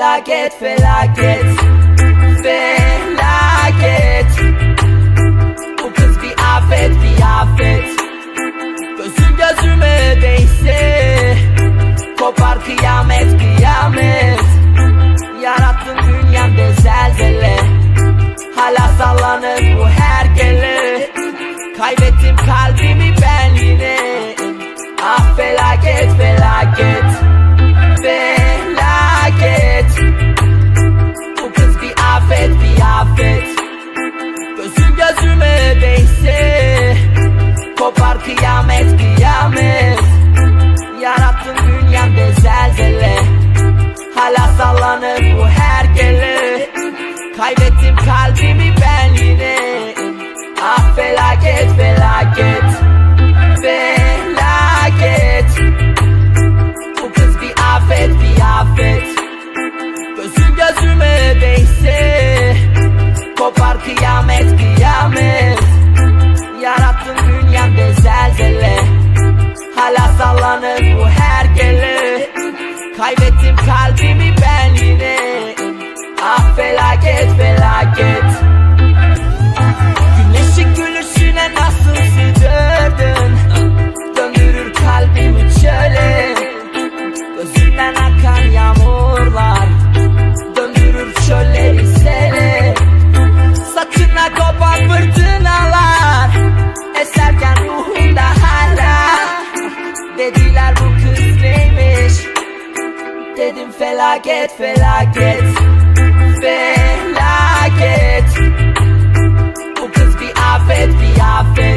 felaket felaket. Felaket. Bu kız bir afet bir afet. Gözün gözüme değse Kopar kıyamet kıyamet. Yarattın dünyamda zelzele Hala sallanır bu hergele Kaybettim kalbimi ben yine. Ah felaket felaket Kopar kıyamet kıyamet. Yarattın dünyamda zelzele. Hala sallanır bu hergele. Kaybettim kalbimi Kaybettim kalbimi ben yine Ah felaket felaket felaket felaket Felaket. Bu kız bir afet bir afet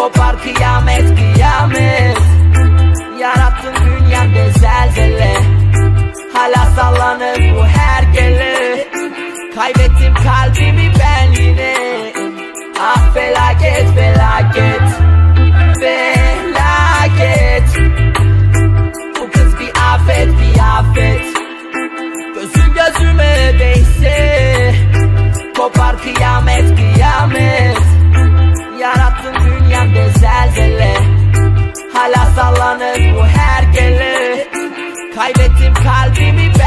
Kopar kıyamet kıyamet. Yarattın dünyamda zelzele Hala sallanır bu hergele. Kaybettim kalbimi ben yine. Ah felaket felaket. Felaket. Bu kız bir afet bir afet. Gözün gözüme değse Kopar kıyamet Sallanır bu hergele Kaybettim kalbimi